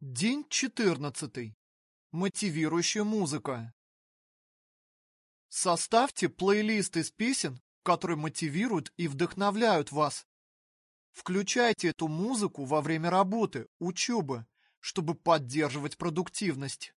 День 14. Мотивирующая музыка. Составьте плейлист из песен, которые мотивируют и вдохновляют вас. Включайте эту музыку во время работы, учебы, чтобы поддерживать продуктивность.